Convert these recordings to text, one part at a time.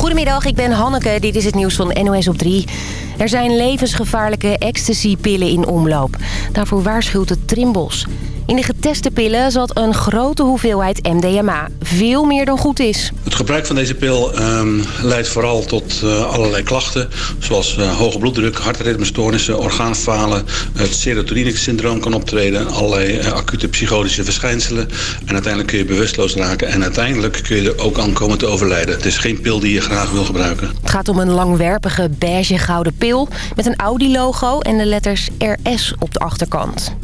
Goedemiddag, ik ben Hanneke. Dit is het nieuws van NOS op 3. Er zijn levensgevaarlijke ecstasy-pillen in omloop. Daarvoor waarschuwt het Trimbos. In de geteste pillen zat een grote hoeveelheid MDMA. Veel meer dan goed is. Het gebruik van deze pil um, leidt vooral tot uh, allerlei klachten. Zoals uh, hoge bloeddruk, hartritmestoornissen, orgaanfalen. Het serotonine-syndroom kan optreden. Allerlei uh, acute psychotische verschijnselen. En uiteindelijk kun je bewusteloos raken. En uiteindelijk kun je er ook aan komen te overlijden. Het is geen pil die je graag wil gebruiken. Het gaat om een langwerpige beige gouden pil. Met een Audi-logo en de letters RS op de achterkant.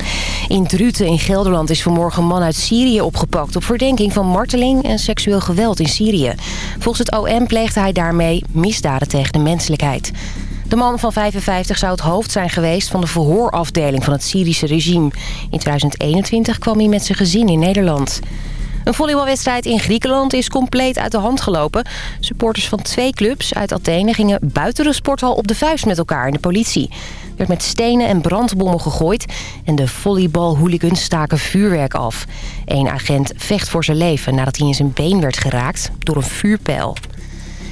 In Druten in Gelderland is vanmorgen een man uit Syrië opgepakt... op verdenking van marteling en seksueel geweld in Syrië. Volgens het OM pleegde hij daarmee misdaden tegen de menselijkheid. De man van 55 zou het hoofd zijn geweest van de verhoorafdeling van het Syrische regime. In 2021 kwam hij met zijn gezin in Nederland. Een volleybalwedstrijd in Griekenland is compleet uit de hand gelopen. Supporters van twee clubs uit Athene gingen buiten de sporthal op de vuist met elkaar in de politie. Er werd met stenen en brandbommen gegooid en de volleybalhooligans staken vuurwerk af. Eén agent vecht voor zijn leven nadat hij in zijn been werd geraakt door een vuurpijl.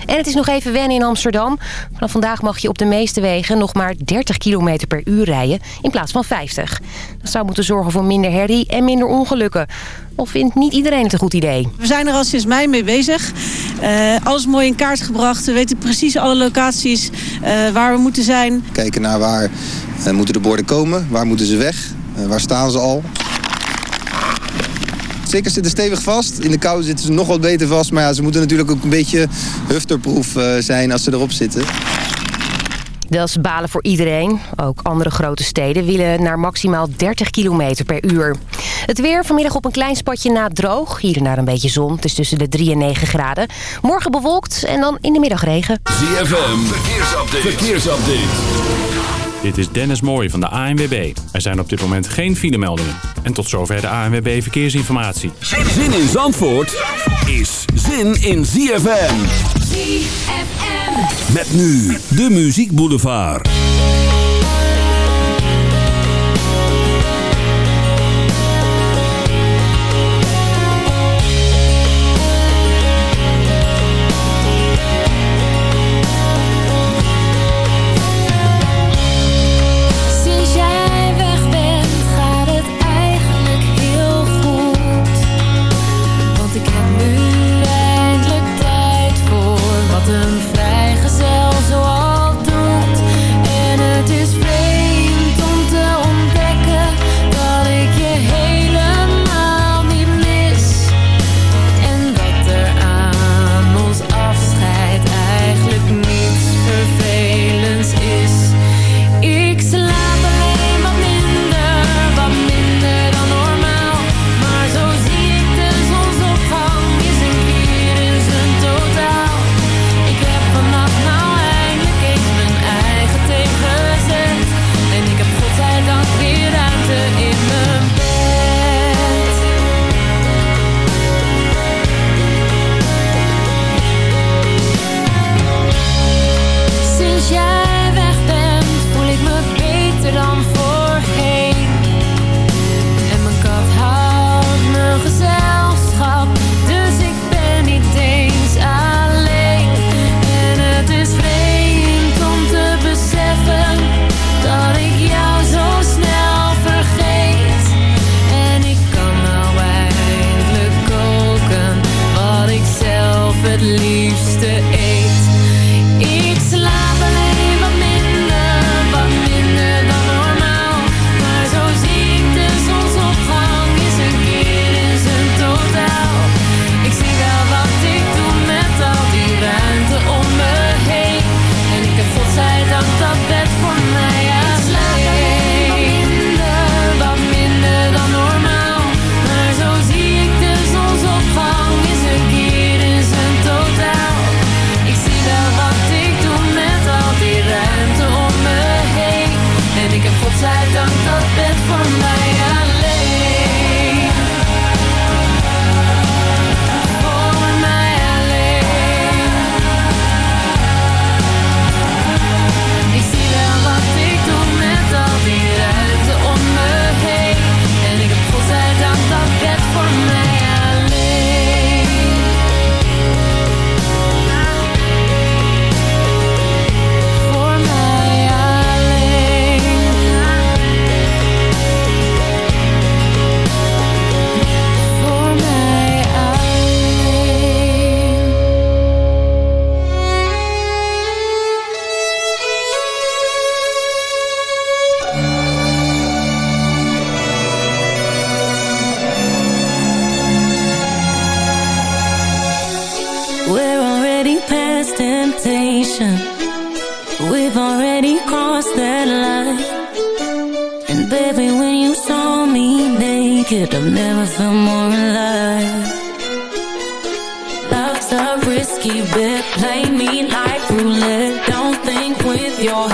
En het is nog even wennen in Amsterdam. Vanaf vandaag mag je op de meeste wegen nog maar 30 km per uur rijden in plaats van 50. Dat zou moeten zorgen voor minder herrie en minder ongelukken. Of vindt niet iedereen het een goed idee? We zijn er al sinds mei mee bezig. Uh, alles mooi in kaart gebracht. We weten precies alle locaties uh, waar we moeten zijn. Kijken naar waar uh, moeten de borden komen, waar moeten ze weg, waar staan ze al. Stickers zitten stevig vast. In de kou zitten ze nog wat beter vast. Maar ja, ze moeten natuurlijk ook een beetje hufterproof zijn als ze erop zitten. Dat is balen voor iedereen. Ook andere grote steden willen naar maximaal 30 km per uur. Het weer vanmiddag op een klein spatje na droog. Hier en daar een beetje zon. Het is tussen de 3 en 9 graden. Morgen bewolkt en dan in de middag regen. ZFM, verkeersupdate. verkeersupdate. Dit is Dennis Mooij van de ANWB. Er zijn op dit moment geen filemeldingen. En tot zover de ANWB Verkeersinformatie. Zin in Zandvoort is zin in ZFM. ZFM. Met nu de Muziek Boulevard. way when you saw me naked. I've never felt more alive. Love's a risky bet. Play me like roulette. Don't think with your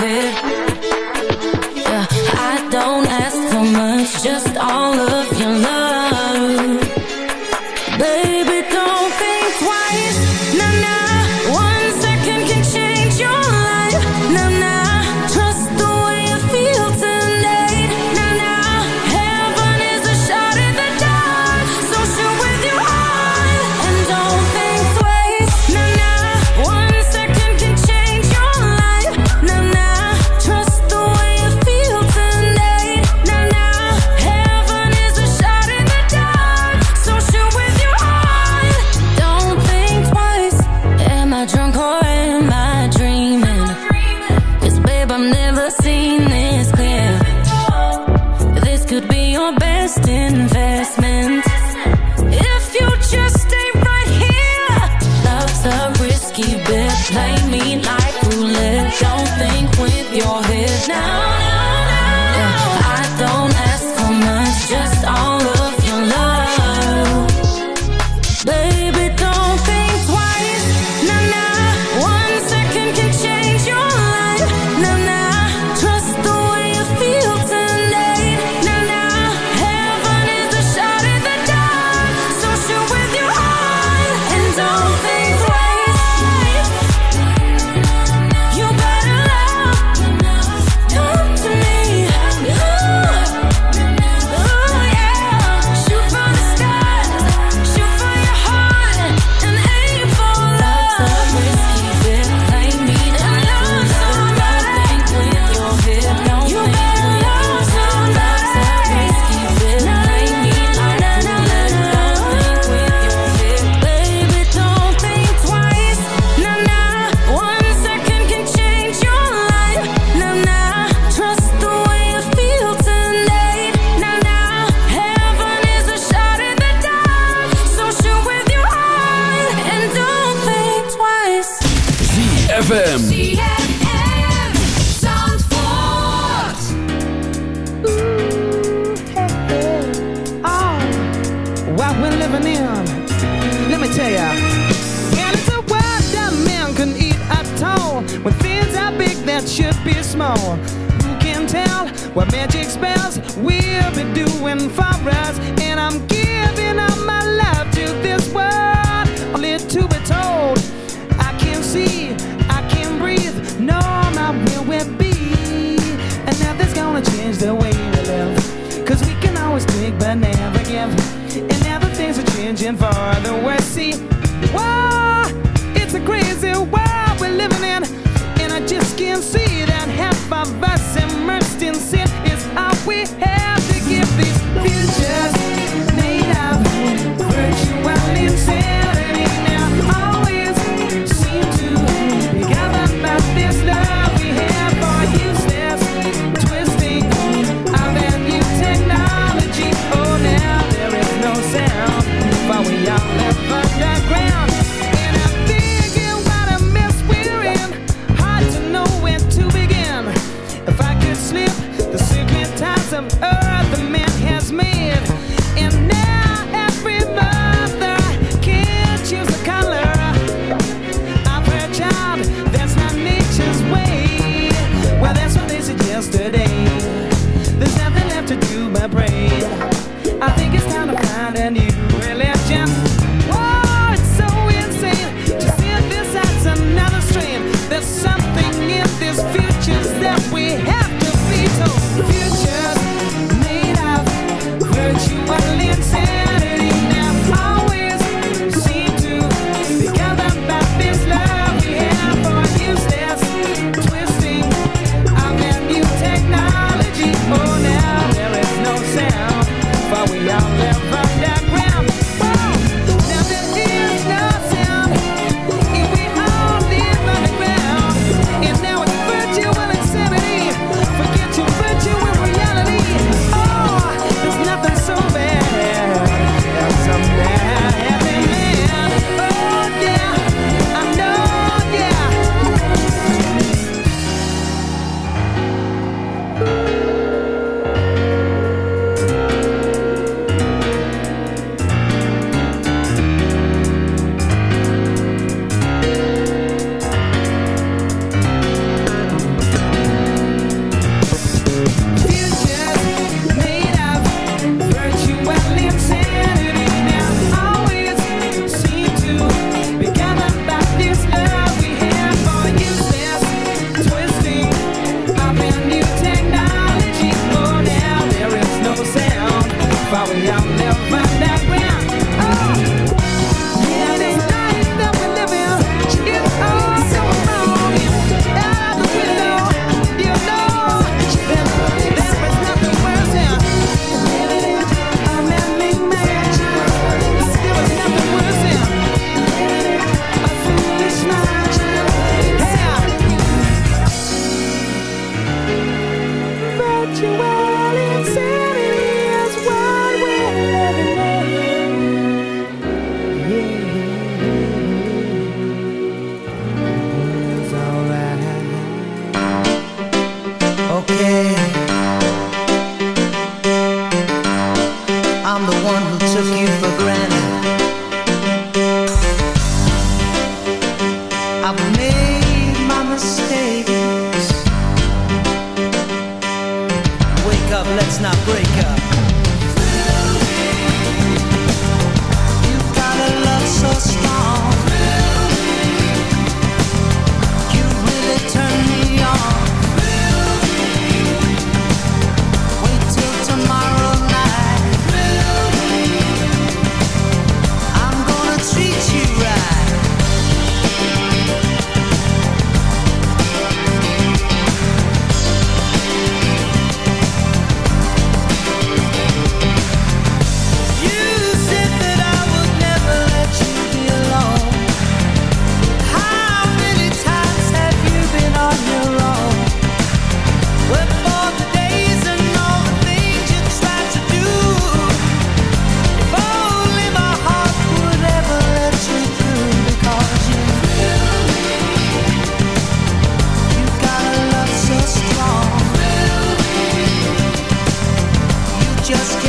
just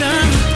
attention.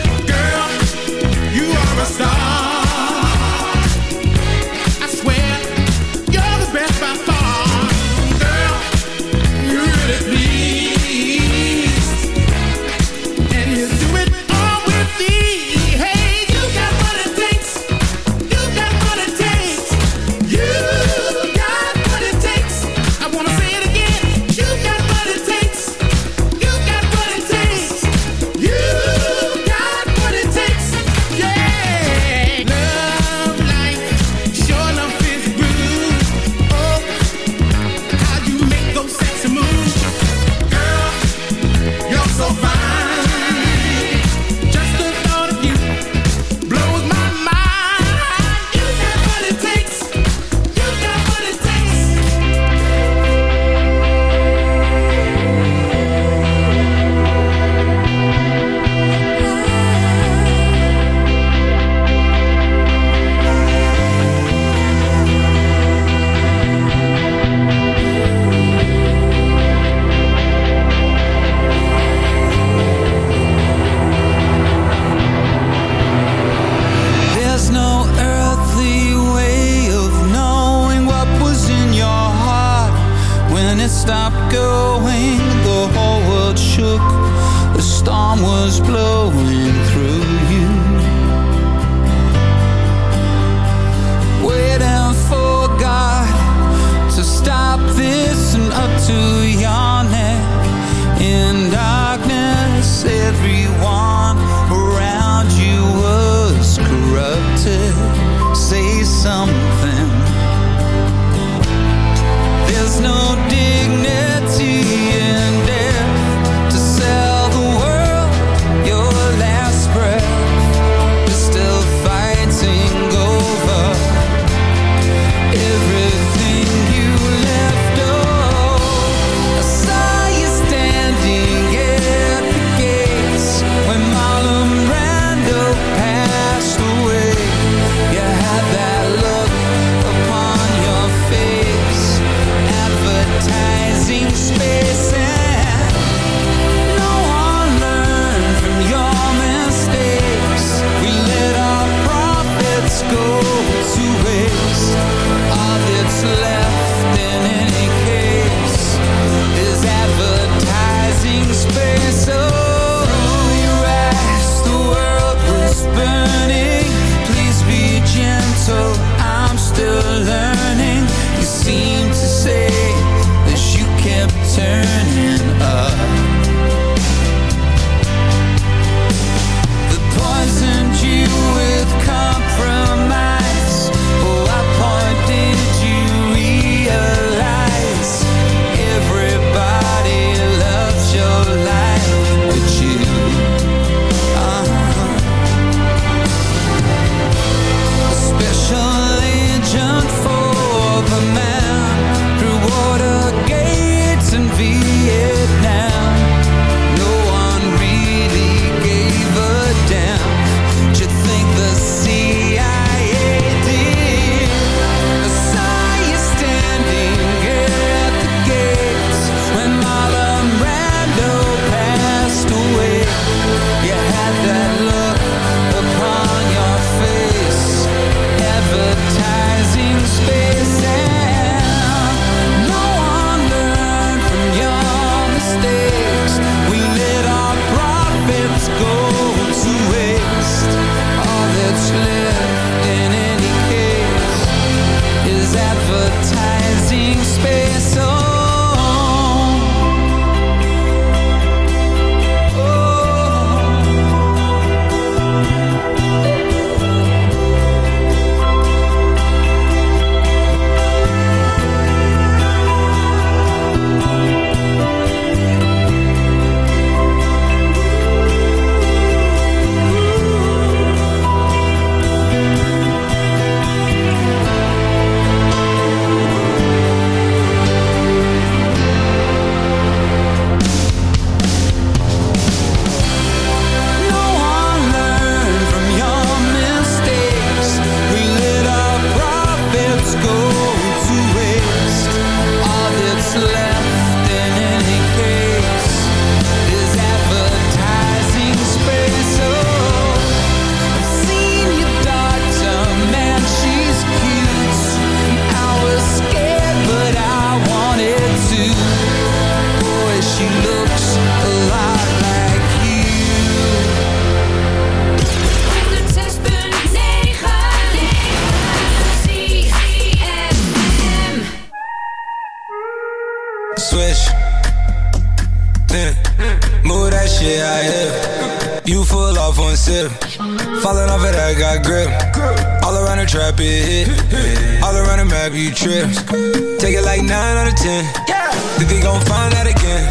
Take it like 9 out of 10. Yeah. Think they gon' find out again.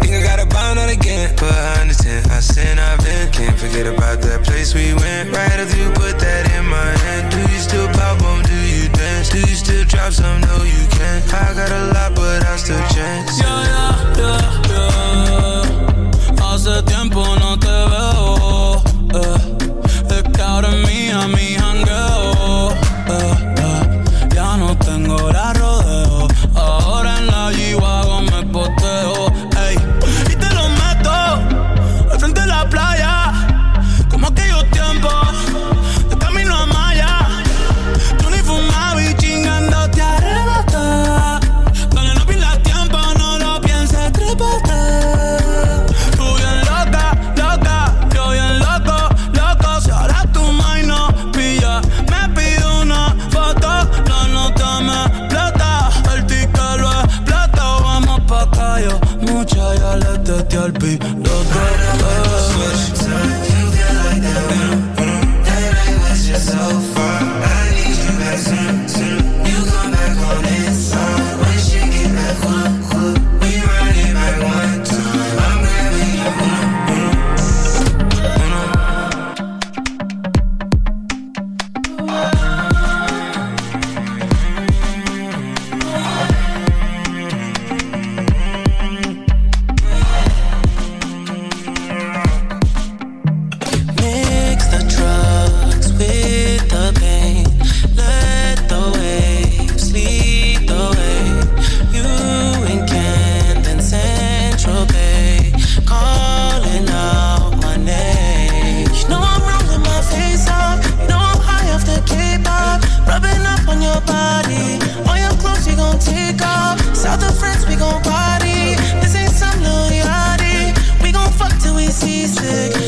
Think I gotta bond out again. But I understand, I sin, I've been. Can't forget about that place we went. Right after you put that in my hand. Do you still pop on? Do you dance? Do you still drop some? No, you can't. I got a lot, but I still chance. Yeah, yeah, yeah, yeah. Hace tiempo Sick.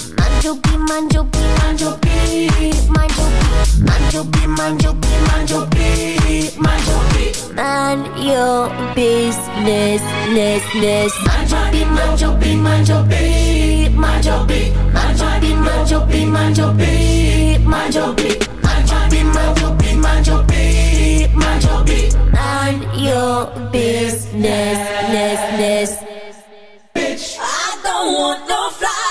manjo B, manjo B. Manjo B, manjo B, manjo B, manjo B. Man your business, less, less. Manjo B, manjo B, manjo B, manjo B. Manjo B, manjo B, manjo B, manjo B. Manjo B, manjo B, manjo B, manjo B. Man your business, less, less. Bitch, I don't want no fly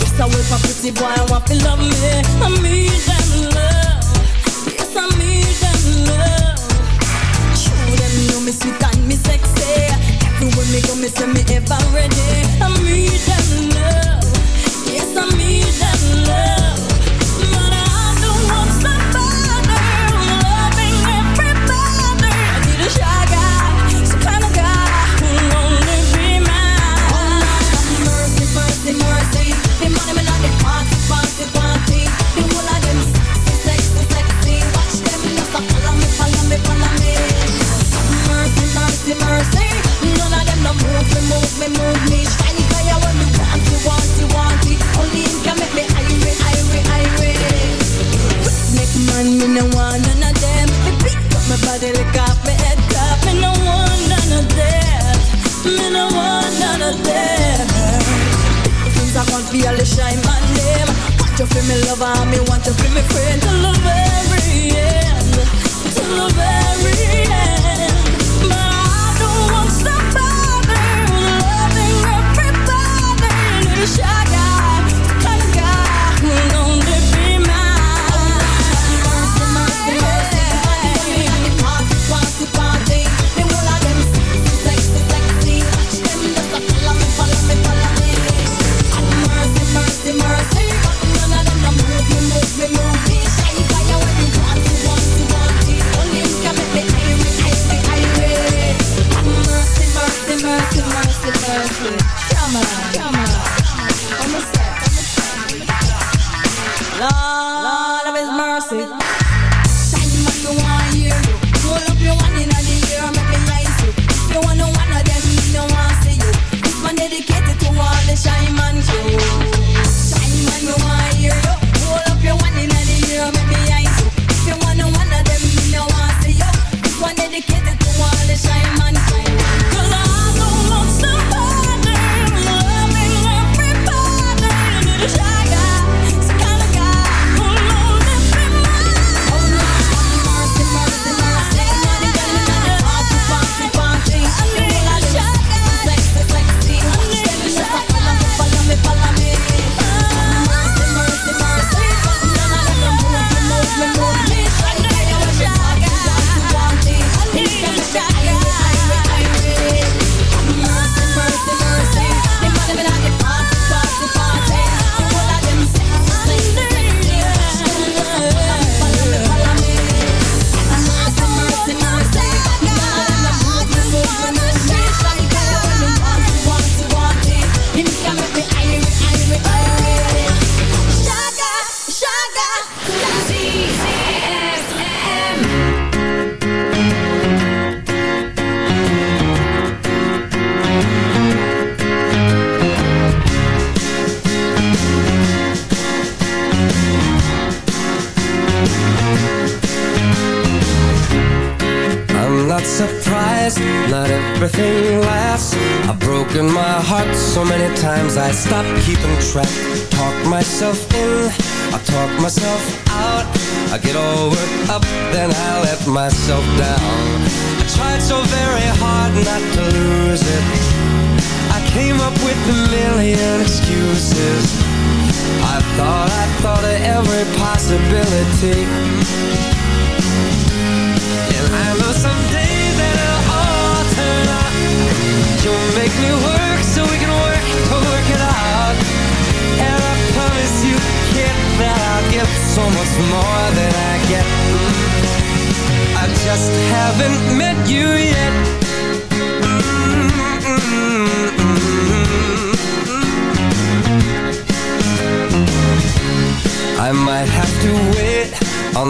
Yes, I will for pretty boy, I want to love me. I need them love. Yes, I need them love. Show them know me sweet and me sexy. Everywhere me go, me say me ever ready. I need them love.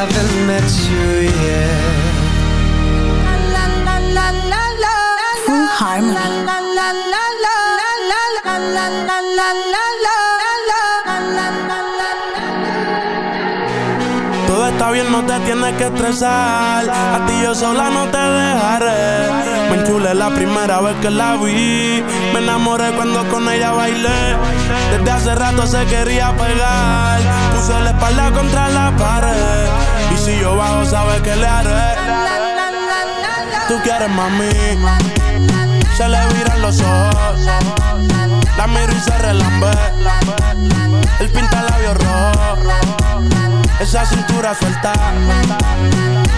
haven't met you yet. Full harmony. está bien, no te tienes que estresar. A ti yo sola no te dejaré. Me enchulé la primera vez que la vi. Me enamoré cuando con ella bailé. Desde hace rato se quería pegar. Puse la espalda contra la pared si yo bajo, sabes que le haré. Tú quieres mami. Se le viran los ojos. La miro y se relambe. El pinta labios rojo. Esa cintura suelta.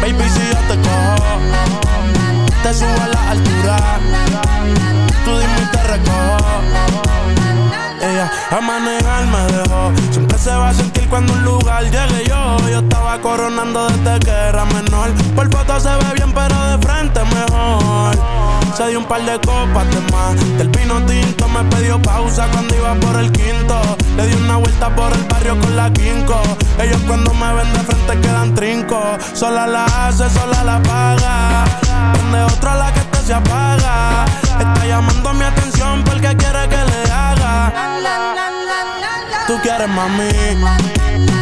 Baby, si yo te cojo, te subo a la altura. Tú dime y te recojo. Ella a manejar me dejó. Siempre se va a sentir cuando un lugar llegue yo. Coronando desde que era menor. Por foto se ve bien, pero de frente mejor. Se dio un par de copas de más. Del vino tinto me pidió pausa cuando iba por el quinto. Le di una vuelta por el barrio con la quinco. Ellos cuando me ven de frente quedan trinco. Sola la hace, sola la paga. Donde otra la que te se apaga. Está llamando mi atención porque quiere que le haga. Tú quieres mami.